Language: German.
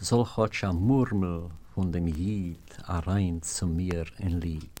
solch schon Murmel von dem Jid rein zu mir ein Lied.